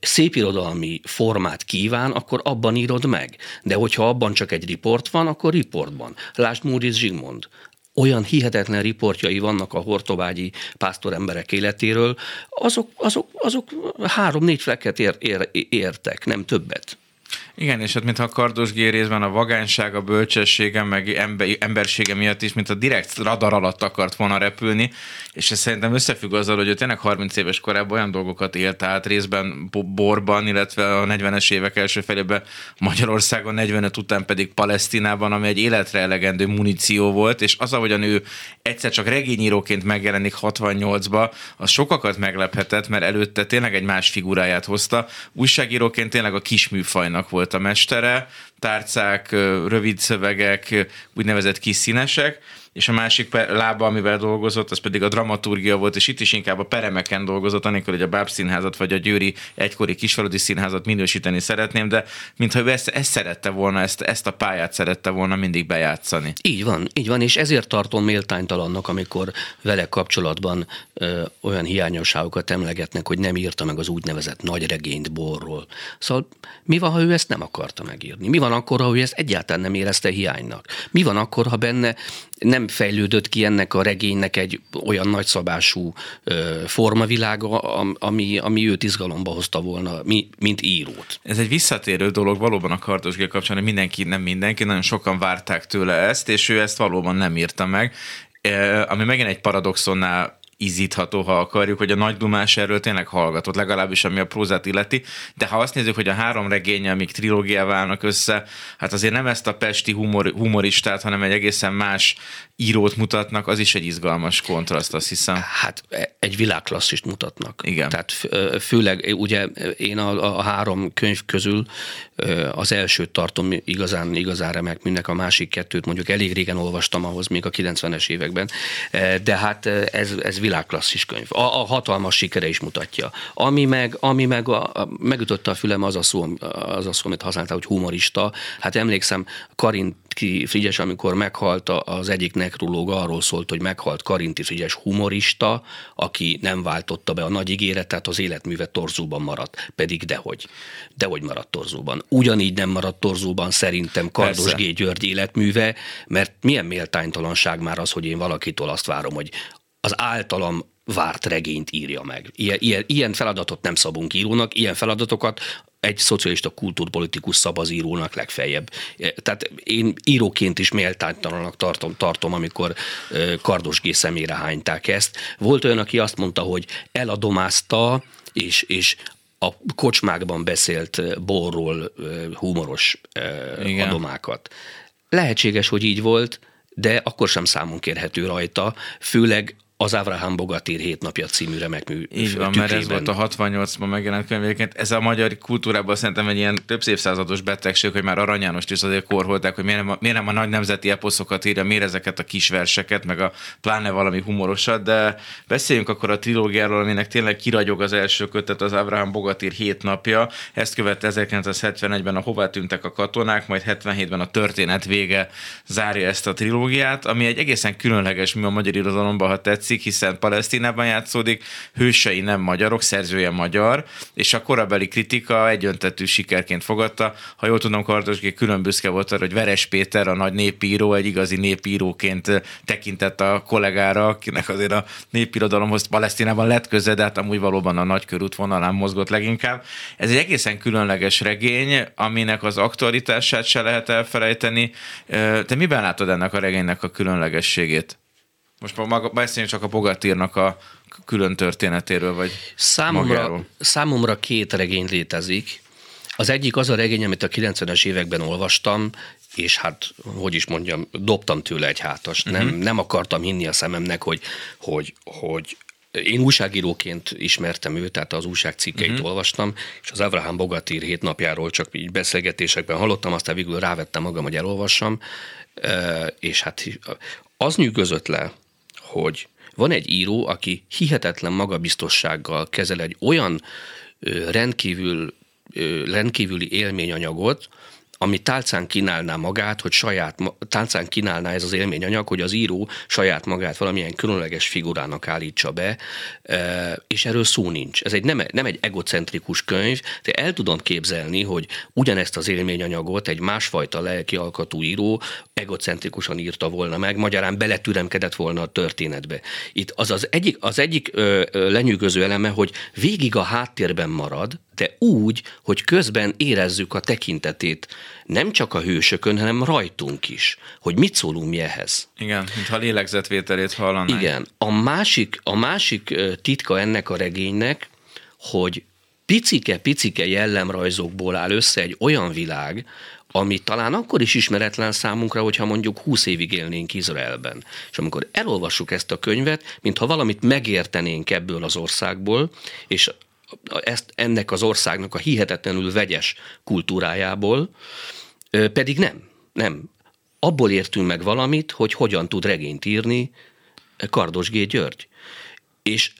szépirodalmi formát kíván, akkor abban írod meg. De hogyha abban csak egy riport van, akkor riportban. Lásd Móricz Zsigmond, olyan hihetetlen riportjai vannak a hortobágyi pásztor emberek életéről, azok, azok, azok három-négy flekket ér, ér, értek, nem többet. Igen, és hát mintha a Kardos G részben a vagányság, a bölcsessége, meg ember, embersége miatt is, mint a direkt radar alatt akart volna repülni, és ez szerintem összefügg azzal, hogy ő tényleg 30 éves korában olyan dolgokat élt át részben borban, illetve a 40-es évek első felében Magyarországon, 45 után pedig Palesztinában, ami egy életre elegendő muníció volt, és az, ahogyan ő egyszer csak regényíróként megjelenik 68-ba, az sokakat meglephetett, mert előtte tényleg egy más figuráját hozta. Újságíróként tényleg a kisműfajnak volt volt a mestere, tárcák, rövid szövegek, úgynevezett kis színesek, és a másik lába, amivel dolgozott, az pedig a dramaturgia volt, és itt is inkább a peremeken dolgozott, anélkül, hogy a Báb színházat vagy a Győri egykori kisfaludi színházat minősíteni szeretném, de mintha ő ezt, ezt szerette volna, ezt, ezt a pályát szerette volna mindig bejátszani. Így van, így van, és ezért tartom méltánytalannak, amikor vele kapcsolatban ö, olyan hiányosságokat emlegetnek, hogy nem írta meg az úgynevezett nagy regényt borról. Szóval mi van, ha ő ezt nem akarta megírni? Mi van akkor, ha ő ezt egyáltalán nem érezte hiánynak? Mi van akkor, ha benne nem fejlődött ki ennek a regénynek egy olyan nagyszabású formavilága, ami, ami őt izgalomba hozta volna, mint írót. Ez egy visszatérő dolog valóban a Kardosgé kapcsán, hogy mindenki, nem mindenki, nagyon sokan várták tőle ezt, és ő ezt valóban nem írta meg, ami megint egy paradoxonnál izítható, ha akarjuk, hogy a Nagy Dumás erről tényleg hallgatott, legalábbis ami a prózát illeti, de ha azt nézzük, hogy a három regény, amik trilógia válnak össze, hát azért nem ezt a pesti humor, humoristát, hanem egy egészen más írót mutatnak, az is egy izgalmas kontraszt, azt hiszem. Hát e, egy világklasszist mutatnak. Igen. Tehát főleg ugye én a, a három könyv közül az elsőt tartom igazán, igazán remek, mindnek a másik kettőt mondjuk elég régen olvastam ahhoz, még a 90-es években, de hát ez, ez világklasszis könyv. A, a hatalmas sikere is mutatja. Ami meg, ami meg a, a, megütötte a fülem az a szó, az a szó, amit használtál, hogy humorista. Hát emlékszem, Karin Karinti Frigyes, amikor meghalt az egyik nekrológ, arról szólt, hogy meghalt Karinti Frigyes humorista, aki nem váltotta be a nagy ígéretet, az életműve torzóban maradt. Pedig dehogy. Dehogy maradt torzóban. Ugyanígy nem maradt torzóban szerintem Kardos G. György életműve, mert milyen méltánytalanság már az, hogy én valakitől azt várom, hogy az általam várt regényt írja meg. Ilyen, ilyen, ilyen feladatot nem szabunk írónak, ilyen feladatokat egy szocialista kultúrpolitikus szabazírónak legfeljebb. Tehát én íróként is méltánytalanak tartom, tartom amikor Kardos G. szemére hányták ezt. Volt olyan, aki azt mondta, hogy eladomázta, és, és a kocsmákban beszélt borról humoros Igen. adomákat. Lehetséges, hogy így volt, de akkor sem számon kérhető rajta, főleg az Abraham Bogatír hét napja című remekmű Így van, mert ez volt a 68-ban megjelent könyvéként. Ez a magyar kultúrában szerintem egy ilyen több évszázados betegség, hogy már Arany Jánost is azért korholták, hogy miért nem, a, miért nem a nagy nemzeti eposzokat írja, miért ezeket a kis verseket, meg a pláne valami humorosat, de beszéljünk akkor a trilógiáról, aminek tényleg kiragyog az első kötet, az Abraham Bogatír hét napja. Ezt követte 1971-ben a Hová tűntek a katonák, majd 77-ben a történet vége zárja ezt a trilógiát, ami egy egészen különleges mi a magyar irodalomban, ha tetszik tetszik, hiszen Palesztinában játszódik, hősei nem magyarok, szerzője magyar, és a korabeli kritika egyöntetű sikerként fogadta. Ha jól tudom, Kardosgé külön büszke volt arra, hogy Veres Péter, a nagy népíró, egy igazi népíróként tekintett a kollégára, akinek azért a népirodalomhoz Palesztinában lett köze, de hát amúgy valóban a nagykörút vonalán mozgott leginkább. Ez egy egészen különleges regény, aminek az aktualitását se lehet elfelejteni. Te miben látod ennek a regénynek a különlegességét? Most maga, beszéljünk csak a Bogatírnak a külön történetéről, vagy számomra, számomra két regény létezik. Az egyik az a regény, amit a 90-es években olvastam, és hát, hogy is mondjam, dobtam tőle egy hátast. Uh-huh. Nem, mhm. nem akartam hinni a szememnek, hogy, hogy, hogy én újságíróként ismertem őt, tehát az újságcikkeit uh-huh. olvastam, és az Abraham Bogatír hét napjáról csak így beszélgetésekben hallottam, aztán végül rávettem magam, hogy elolvassam, és hát az nyűgözött le, hogy van egy író, aki hihetetlen magabiztossággal kezel egy olyan rendkívül, rendkívüli élményanyagot, ami tálcán kínálná magát, hogy saját, tálcán kínálná ez az élményanyag, hogy az író saját magát valamilyen különleges figurának állítsa be, és erről szó nincs. Ez egy nem, nem egy egocentrikus könyv, de el tudom képzelni, hogy ugyanezt az élményanyagot egy másfajta lelki alkatú író egocentrikusan írta volna meg, magyarán beletüremkedett volna a történetbe. Itt az az egyik, az egyik ö, ö, lenyűgöző eleme, hogy végig a háttérben marad, de úgy, hogy közben érezzük a tekintetét nem csak a hősökön, hanem rajtunk is, hogy mit szólunk mi ehhez. Igen, mintha lélegzetvételét hallanánk. Igen. A másik, a másik titka ennek a regénynek, hogy picike-picike jellemrajzokból áll össze egy olyan világ, ami talán akkor is ismeretlen számunkra, hogyha mondjuk 20 évig élnénk Izraelben. És amikor elolvassuk ezt a könyvet, mintha valamit megértenénk ebből az országból, és ezt, ennek az országnak a hihetetlenül vegyes kultúrájából, pedig nem, nem. Abból értünk meg valamit, hogy hogyan tud regényt írni Kardos G. György. És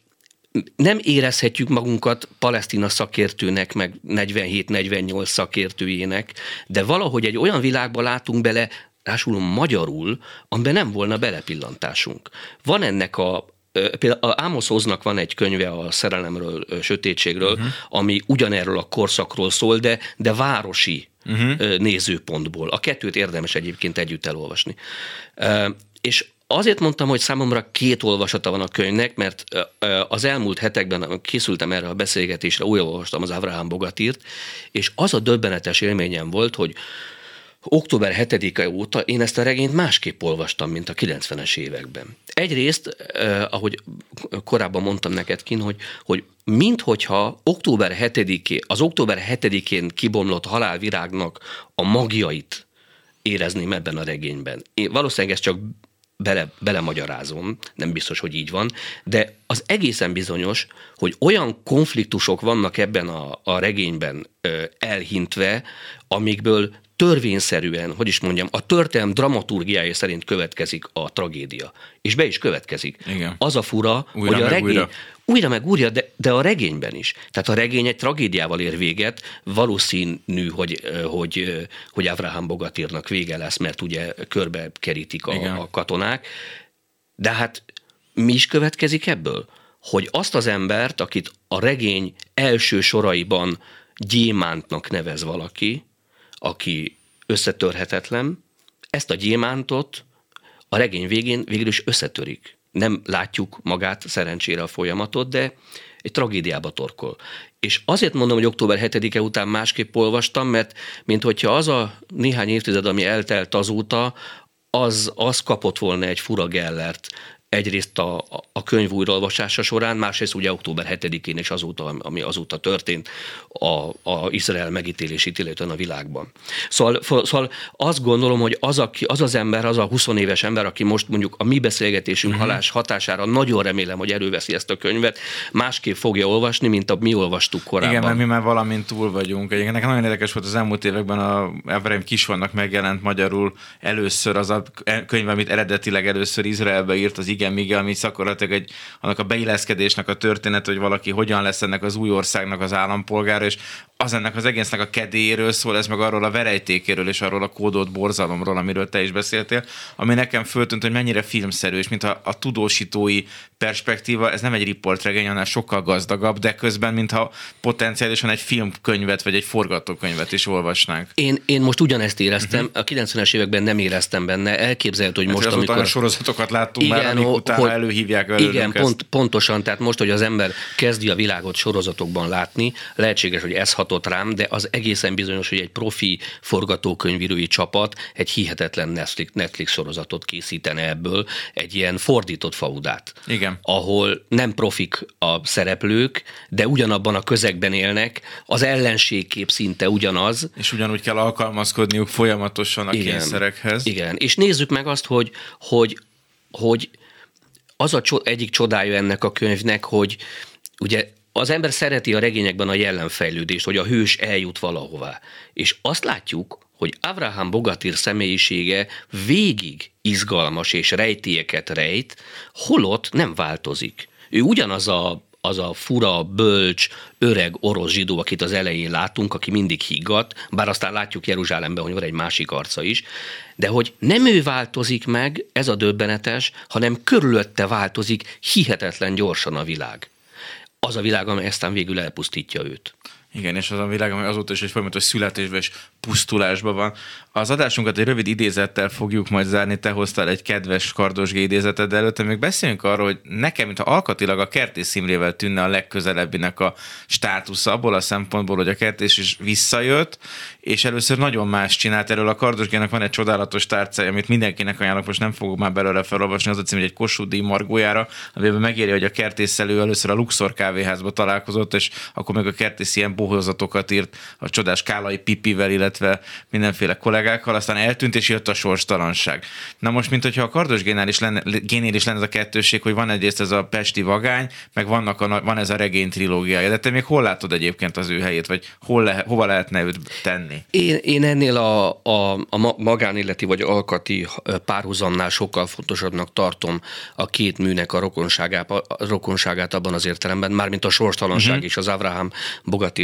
nem érezhetjük magunkat palesztina szakértőnek, meg 47-48 szakértőjének, de valahogy egy olyan világba látunk bele, rásul magyarul, amiben nem volna belepillantásunk. Van ennek a, Például Ámos Oznak van egy könyve a szerelemről, sötétségről, uh-huh. ami ugyanerről a korszakról szól, de, de városi uh-huh. nézőpontból. A kettőt érdemes egyébként együtt elolvasni. És Azért mondtam, hogy számomra két olvasata van a könyvnek, mert az elmúlt hetekben készültem erre a beszélgetésre, újra olvastam az Abraham Bogatírt, és az a döbbenetes élményem volt, hogy október 7-e óta én ezt a regényt másképp olvastam, mint a 90-es években. egyrészt, eh, ahogy korábban mondtam neked, Kin, hogy, hogy minthogyha október 7 az október 7-én kibomlott halálvirágnak a magjait érezném ebben a regényben. Én valószínűleg ez csak bele, belemagyarázom, nem biztos, hogy így van, de az egészen bizonyos, hogy olyan konfliktusok vannak ebben a, a regényben ö, elhintve, amikből törvényszerűen, hogy is mondjam, a történelem dramaturgiája szerint következik a tragédia. És be is következik. Igen. Az a fura, Újra hogy a regény, újra. újra meg újra, de, de a regényben is. Tehát a regény egy tragédiával ér véget, valószínű, hogy, hogy, hogy Abraham Bogatírnak vége lesz, mert ugye körbe kerítik Igen. a, a katonák. De hát mi is következik ebből? Hogy azt az embert, akit a regény első soraiban gyémántnak nevez valaki, aki összetörhetetlen, ezt a gyémántot a regény végén végül is összetörik. Nem látjuk magát szerencsére a folyamatot, de egy tragédiába torkol. És azért mondom, hogy október 7-e után másképp olvastam, mert mint hogyha az a néhány évtized, ami eltelt azóta, az, az kapott volna egy fura gellert egyrészt a, a könyv újraolvasása során, másrészt ugye október 7-én és azóta, ami azóta történt a, a Izrael megítélését, illetően a világban. Szóval, szóval azt gondolom, hogy az, aki, az az ember, az a 20 éves ember, aki most mondjuk a mi beszélgetésünk uh-huh. halás hatására nagyon remélem, hogy előveszi ezt a könyvet, másképp fogja olvasni, mint a mi olvastuk korábban. Igen, mert mi már valamint túl vagyunk. Egyébként nekem nagyon érdekes volt az elmúlt években a Evrem Kisvannak megjelent magyarul először az a könyv, amit eredetileg először Izraelbe írt, az Igen Miguel, ami szakorlatilag egy, annak a beilleszkedésnek a történet, hogy valaki hogyan lesz ennek az új országnak az állampolgára, és az ennek az egésznek a kedélyéről szól, ez meg arról a verejtékéről és arról a kódolt borzalomról, amiről te is beszéltél, ami nekem föltűnt, hogy mennyire filmszerű, és mintha a tudósítói perspektíva, ez nem egy riportregény, hanem sokkal gazdagabb, de közben, mintha potenciálisan egy filmkönyvet vagy egy forgatókönyvet is olvasnánk. Én, én most ugyanezt éreztem, uh-huh. a 90-es években nem éreztem benne, elképzelhető, hogy Hát, most, hogy azután amikor... sorozatokat láttunk igen, már, amik o- utána előhívják velünk Igen, ezt. pont, pontosan, tehát most, hogy az ember kezdi a világot sorozatokban látni, lehetséges, hogy ez hatott rám, de az egészen bizonyos, hogy egy profi forgatókönyvírói csapat egy hihetetlen Netflix, Netflix sorozatot készítene ebből, egy ilyen fordított faudát. Igen. Ahol nem profik a szereplők, de ugyanabban a közegben élnek, az ellenségkép szinte ugyanaz, És ugyanúgy kell alkalmazkodniuk folyamatosan a kényszerekhez. igen, és nézzük meg azt, hogy, hogy, hogy az a cso- egyik csodája ennek a könyvnek, hogy ugye az ember szereti a regényekben a jelenfejlődést, hogy a hős eljut valahová. És azt látjuk, hogy Abraham Bogatir személyisége végig izgalmas és rejtélyeket rejt, holott nem változik. Ő ugyanaz a az a fura, bölcs, öreg orosz zsidó, akit az elején látunk, aki mindig higgadt, bár aztán látjuk Jeruzsálemben, hogy van egy másik arca is, de hogy nem ő változik meg, ez a döbbenetes, hanem körülötte változik hihetetlen gyorsan a világ. Az a világ, amely aztán végül elpusztítja őt. Igen, és az a világ, ami azóta is egy folyamatos születésben és pusztulásban van. Az adásunkat egy rövid idézettel fogjuk majd zárni. Te hoztál egy kedves kardosgé idézetet, de előtte még beszéljünk arról, hogy nekem, mintha alkatilag a Kertész Imrével tűnne a legközelebbinek a státusza, abból a szempontból, hogy a Kertész is visszajött, és először nagyon más csinált. Erről a kardosgének van egy csodálatos tárcája, amit mindenkinek ajánlok, most nem fogok már belőle felolvasni, az a cím, hogy egy Kossuth margójára, amiben megéri, hogy a kertészelő először a Luxor kávéházba találkozott, és akkor meg a kertész ilyen bohozatokat írt a csodás Kálai Pipivel, illetve mindenféle kollégákkal, aztán eltűnt, és jött a sorstalanság. Na most, mint hogyha a kardosgénál is lenne, génél is lenne ez a kettőség, hogy van egyrészt ez a Pesti vagány, meg vannak a, van ez a regény trilógiája. De te még hol látod egyébként az ő helyét, vagy hol lehet, hova lehetne őt tenni? Én, én ennél a, a, a ma- magánéleti vagy alkati párhuzamnál sokkal fontosabbnak tartom a két műnek a rokonságát, a rokonságát abban az értelemben, mármint a sorstalanság uh-huh. és az Abraham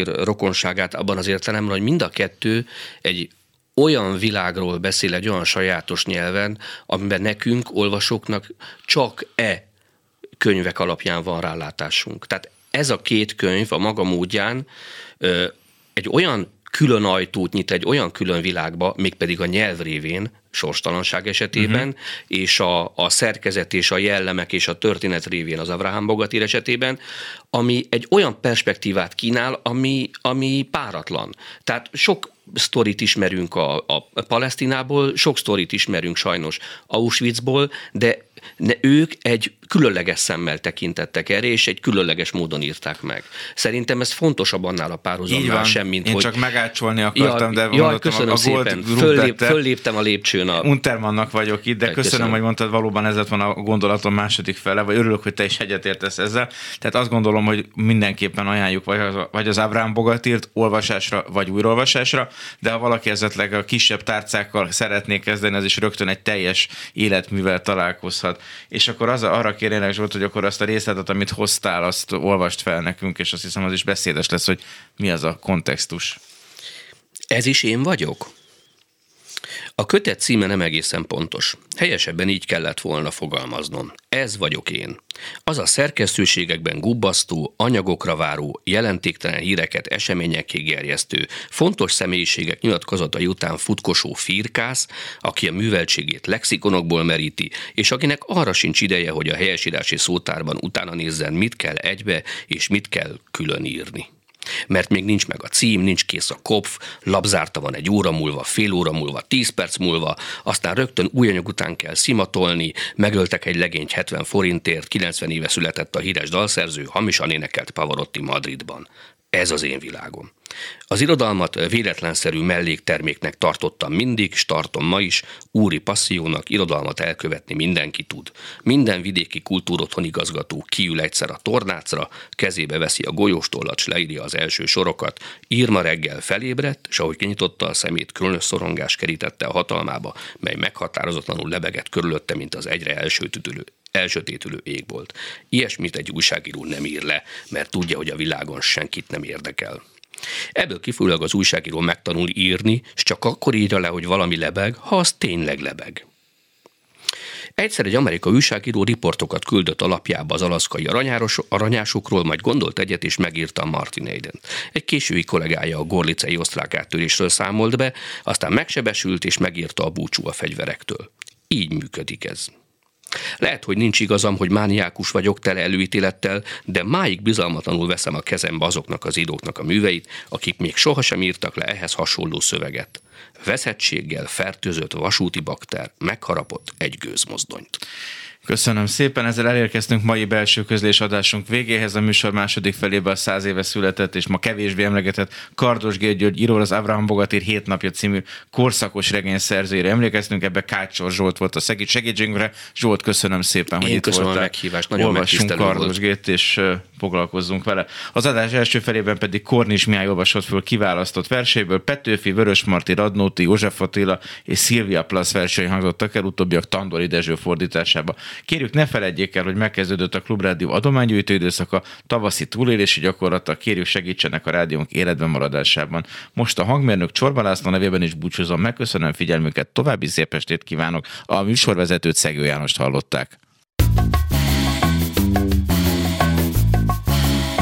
Bogatír rokonságát abban az értelemben, hogy mind a kettő egy olyan világról beszél egy olyan sajátos nyelven, amiben nekünk, olvasóknak csak e könyvek alapján van rálátásunk. Tehát ez a két könyv a maga módján ö, egy olyan külön ajtót nyit egy olyan külön világba, mégpedig a nyelv révén, sorstalanság esetében, uh-huh. és a, a szerkezet és a jellemek és a történet révén az Abraham Bogatír esetében, ami egy olyan perspektívát kínál, ami, ami páratlan. Tehát sok sztorit ismerünk a, a Palesztinából, sok sztorit ismerünk sajnos Auschwitzból, de ne, ők egy különleges szemmel tekintettek erre, és egy különleges módon írták meg. Szerintem ez fontosabb annál a párhuzamnál sem, mint Én hogy... csak megácsolni akartam, ja, de ja, köszönöm a, a szépen. Föllép, fölléptem a lépcsőn. A... Untermannak vagyok itt, de köszönöm, köszönöm, hogy mondtad, valóban ez lett van a gondolatom második fele, vagy örülök, hogy te is egyetértesz ezzel. Tehát azt gondolom, hogy mindenképpen ajánljuk vagy az, vagy az Ábrám Bogatírt olvasásra, vagy újraolvasásra, de ha valaki esetleg a kisebb tárcákkal szeretné kezdeni, az is rögtön egy teljes életművel találkozhat. És akkor az, arra kérjenek Zsolt, hogy akkor azt a részletet, amit hoztál, azt olvast fel nekünk, és azt hiszem az is beszédes lesz, hogy mi az a kontextus. Ez is én vagyok? A kötet címe nem egészen pontos. Helyesebben így kellett volna fogalmaznom. Ez vagyok én. Az a szerkesztőségekben gubbasztó, anyagokra váró, jelentéktelen híreket eseményekig gerjesztő, fontos személyiségek nyilatkozatai után futkosó firkász, aki a műveltségét lexikonokból meríti, és akinek arra sincs ideje, hogy a helyesírási szótárban utána nézzen, mit kell egybe és mit kell külön írni mert még nincs meg a cím, nincs kész a kopf, labzárta van egy óra múlva, fél óra múlva, tíz perc múlva, aztán rögtön új anyag után kell szimatolni, megöltek egy legényt 70 forintért, 90 éve született a híres dalszerző, hamisan énekelt Pavarotti Madridban. Ez az én világom. Az irodalmat véletlenszerű mellékterméknek tartottam mindig, és tartom ma is, úri passziónak irodalmat elkövetni mindenki tud. Minden vidéki kultúrotthon igazgató kiül egyszer a tornácra, kezébe veszi a golyóstollat, s leírja az első sorokat. Írma reggel felébredt, és ahogy kinyitotta a szemét, különös szorongás kerítette a hatalmába, mely meghatározatlanul lebegett körülötte, mint az egyre elsőtütülő, elsötétülő égbolt. Ilyesmit egy újságíró nem ír le, mert tudja, hogy a világon senkit nem érdekel. Ebből kifolyólag az újságíró megtanul írni, és csak akkor írja le, hogy valami lebeg, ha az tényleg lebeg. Egyszer egy amerikai újságíró riportokat küldött alapjába az alaszkai aranyásokról, majd gondolt egyet és megírta a Martin Aiden. Egy késői kollégája a gorlicei osztrák áttörésről számolt be, aztán megsebesült és megírta a búcsú a fegyverektől. Így működik ez. Lehet, hogy nincs igazam, hogy mániákus vagyok tele előítélettel, de máig bizalmatlanul veszem a kezembe azoknak az íróknak a műveit, akik még sohasem írtak le ehhez hasonló szöveget. Veszettséggel fertőzött vasúti bakter megharapott egy gőzmozdonyt. Köszönöm szépen, ezzel elérkeztünk mai belső közlés adásunk végéhez. A műsor második felében a száz éve született és ma kevésbé emlegetett Kardos György író az Abraham Bogatír hét napja című korszakos regény szerzőjére emlékeztünk, ebbe Kácsor Zsolt volt a segítségünkre. Zsolt, köszönöm szépen, hogy Én itt voltál. a meghívást, nagyon Olvassunk Kardos Gét, és foglalkozzunk vele. Az adás első felében pedig Kornis Mihály olvasott föl kiválasztott verséből, Petőfi, Vörösmarty, Radnóti, József Attila és Szilvia Plasz versei hangzottak el, utóbbiak Tandori Dezső fordításába. Kérjük, ne felejtjék el, hogy megkezdődött a Klubrádió adománygyűjtő időszaka, tavaszi túlélési gyakorlata, kérjük segítsenek a rádiónk életben maradásában. Most a hangmérnök Csorba László nevében is búcsúzom, megköszönöm figyelmüket, további szép estét kívánok. A műsorvezetőt Szegő Jánost hallották.